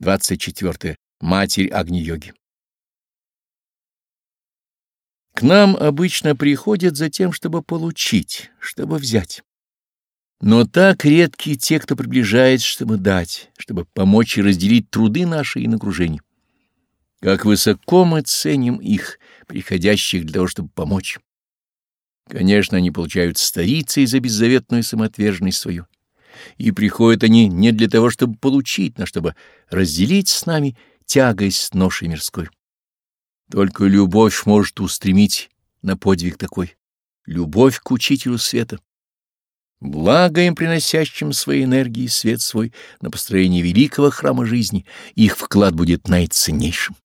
24. Матерь Агни-йоги. К нам обычно приходят за тем, чтобы получить, чтобы взять. Но так редки те, кто приближается, чтобы дать, чтобы помочь и разделить труды наши и нагружения. Как высоко мы ценим их, приходящих для того, чтобы помочь. Конечно, они получают старицы за беззаветную самоотверженность свою. И приходят они не для того, чтобы получить, но чтобы разделить с нами тягость ношей мирской. Только любовь может устремить на подвиг такой. Любовь к учителю света благо им приносящим свои энергии свет свой на построение великого храма жизни, их вклад будет наиценнейшим.